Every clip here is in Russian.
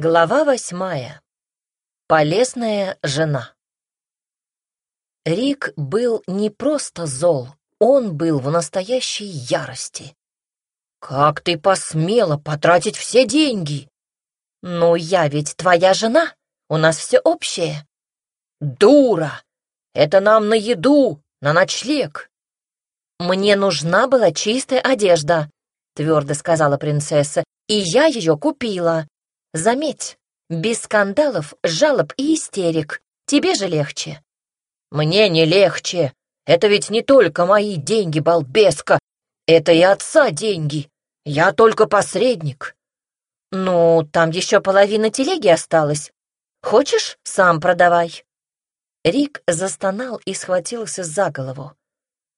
Глава восьмая. Полезная жена. Рик был не просто зол, он был в настоящей ярости. «Как ты посмела потратить все деньги?» «Ну, я ведь твоя жена, у нас все общее». «Дура! Это нам на еду, на ночлег». «Мне нужна была чистая одежда», — твердо сказала принцесса, «и я ее купила. Заметь, без скандалов, жалоб и истерик. Тебе же легче. Мне не легче. Это ведь не только мои деньги, балбеска. Это и отца деньги. Я только посредник. Ну, там еще половина телеги осталась. Хочешь, сам продавай. Рик застонал и схватился за голову.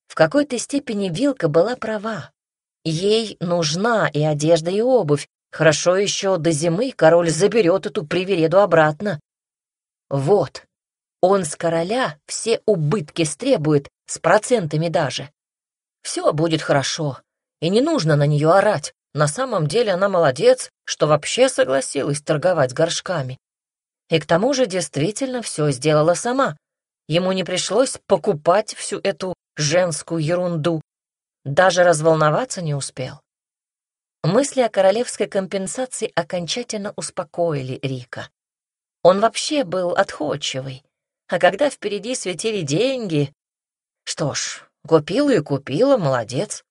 В какой-то степени Вилка была права. Ей нужна и одежда, и обувь, Хорошо еще до зимы король заберет эту привереду обратно. Вот, он с короля все убытки стребует, с процентами даже. Все будет хорошо, и не нужно на нее орать. На самом деле она молодец, что вообще согласилась торговать горшками. И к тому же действительно все сделала сама. Ему не пришлось покупать всю эту женскую ерунду. Даже разволноваться не успел. Мысли о королевской компенсации окончательно успокоили Рика. Он вообще был отходчивый, а когда впереди светили деньги... Что ж, купила и купила, молодец.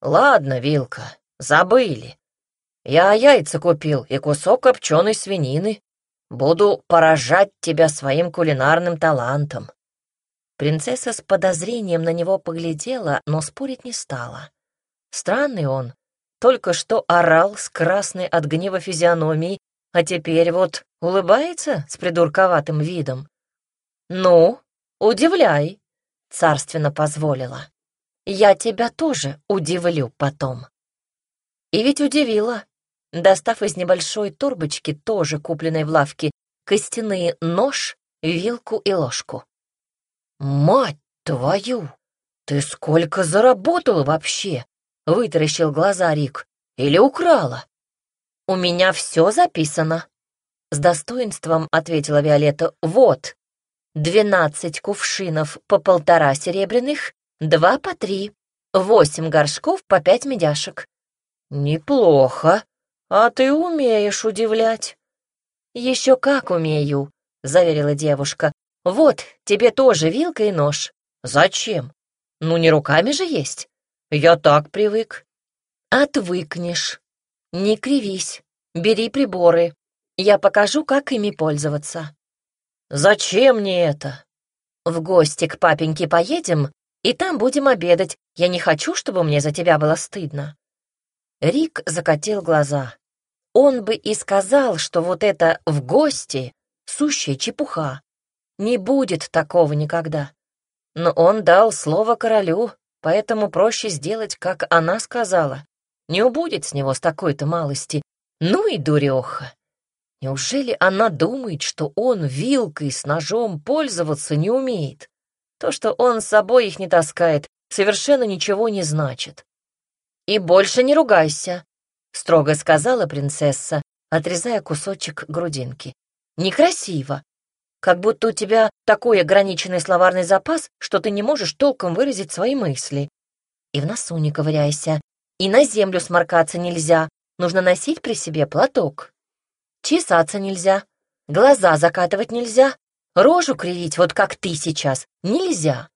Ладно, Вилка, забыли. Я яйца купил и кусок копченой свинины. Буду поражать тебя своим кулинарным талантом. Принцесса с подозрением на него поглядела, но спорить не стала. Странный он, только что орал с красной от гнева физиономией, а теперь вот улыбается с придурковатым видом. «Ну, удивляй», — царственно позволила. «Я тебя тоже удивлю потом». И ведь удивила, достав из небольшой торбочки, тоже купленной в лавке, костяные нож, вилку и ложку. «Мать твою! Ты сколько заработала вообще?» Вытаращил глаза Рик. Или украла? У меня все записано. С достоинством ответила Виолетта. Вот, двенадцать кувшинов по полтора серебряных, два по три, восемь горшков по пять медяшек. Неплохо. А ты умеешь удивлять. Еще как умею, заверила девушка. Вот, тебе тоже вилка и нож. Зачем? Ну, не руками же есть. Я так привык. Отвыкнешь. Не кривись. Бери приборы. Я покажу, как ими пользоваться. Зачем мне это? В гости к папеньке поедем, и там будем обедать. Я не хочу, чтобы мне за тебя было стыдно. Рик закатил глаза. Он бы и сказал, что вот это «в гости» — сущая чепуха. Не будет такого никогда. Но он дал слово королю, поэтому проще сделать, как она сказала. Не убудет с него с такой-то малости. Ну и дуреха. Неужели она думает, что он вилкой с ножом пользоваться не умеет? То, что он с собой их не таскает, совершенно ничего не значит. «И больше не ругайся», — строго сказала принцесса, отрезая кусочек грудинки. «Некрасиво. Как будто у тебя такой ограниченный словарный запас, что ты не можешь толком выразить свои мысли. И в носу не ковыряйся, и на землю сморкаться нельзя, нужно носить при себе платок. Чесаться нельзя, глаза закатывать нельзя, рожу кривить, вот как ты сейчас, нельзя.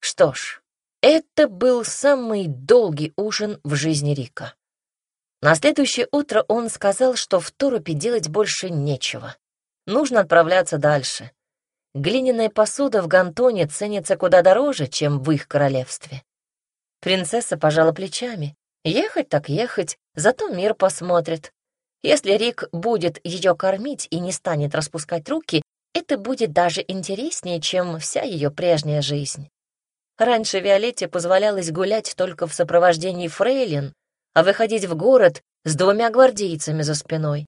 Что ж, это был самый долгий ужин в жизни Рика. На следующее утро он сказал, что в торопе делать больше нечего. Нужно отправляться дальше. Глиняная посуда в Гантоне ценится куда дороже, чем в их королевстве. Принцесса пожала плечами. Ехать так ехать, зато мир посмотрит. Если Рик будет ее кормить и не станет распускать руки, это будет даже интереснее, чем вся ее прежняя жизнь. Раньше Виолетте позволялось гулять только в сопровождении фрейлин, а выходить в город с двумя гвардейцами за спиной.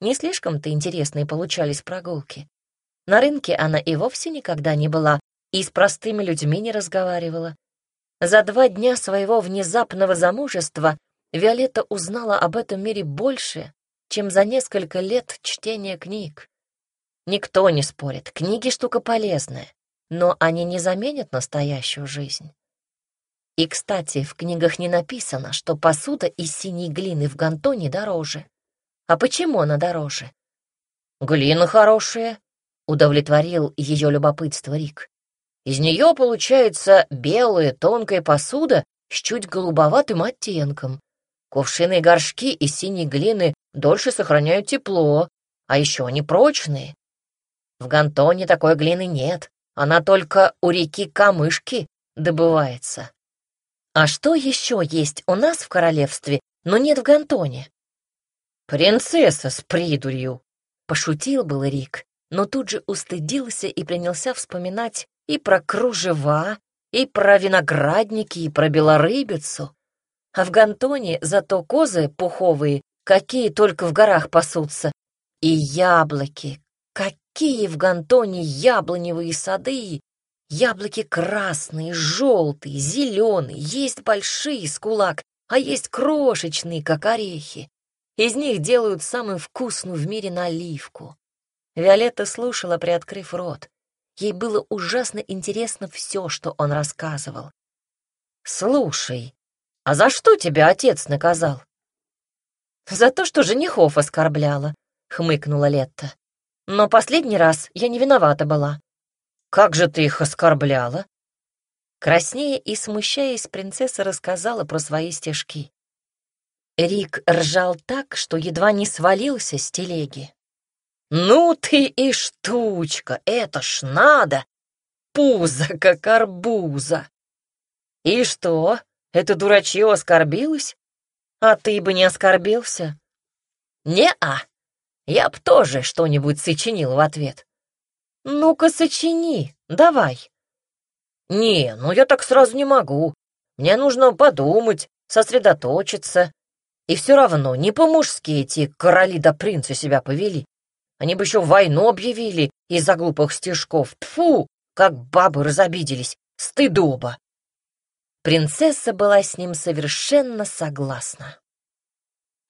Не слишком-то интересные получались прогулки. На рынке она и вовсе никогда не была и с простыми людьми не разговаривала. За два дня своего внезапного замужества Виолетта узнала об этом мире больше, чем за несколько лет чтения книг. Никто не спорит, книги штука полезная, но они не заменят настоящую жизнь. И, кстати, в книгах не написано, что посуда из синей глины в гантоне дороже. А почему она дороже? Глина хорошая, удовлетворил ее любопытство Рик. Из нее получается белая тонкая посуда с чуть голубоватым оттенком. Кувшины и горшки из синей глины дольше сохраняют тепло, а еще они прочные. В Гантоне такой глины нет, она только у реки Камышки добывается. А что еще есть у нас в королевстве, но нет в Гантоне? Принцесса с придурью, пошутил был Рик, но тут же устыдился и принялся вспоминать и про кружева, и про виноградники, и про белорыбицу. А в Гантоне зато козы пуховые, какие только в горах пасутся, и яблоки. Какие в Гантоне яблоневые сады! Яблоки красные, желтые, зеленые, есть большие с кулак, а есть крошечные, как орехи. Из них делают самую вкусную в мире наливку. Виолетта слушала, приоткрыв рот. Ей было ужасно интересно все, что он рассказывал. «Слушай, а за что тебя отец наказал?» «За то, что женихов оскорбляла», — хмыкнула Летта. «Но последний раз я не виновата была». «Как же ты их оскорбляла?» Краснея и смущаясь, принцесса рассказала про свои стежки. Рик ржал так, что едва не свалился с телеги. «Ну ты и штучка, это ж надо! Пузо, как арбуза!» «И что, это дурачье оскорбилось? А ты бы не оскорбился?» «Не-а, я б тоже что-нибудь сочинил в ответ». «Ну-ка, сочини, давай». «Не, ну я так сразу не могу. Мне нужно подумать, сосредоточиться. И все равно не по-мужски эти короли да принцы себя повели. Они бы еще войну объявили из-за глупых стежков. Тфу, как бабы разобиделись. Стыдоба. Принцесса была с ним совершенно согласна.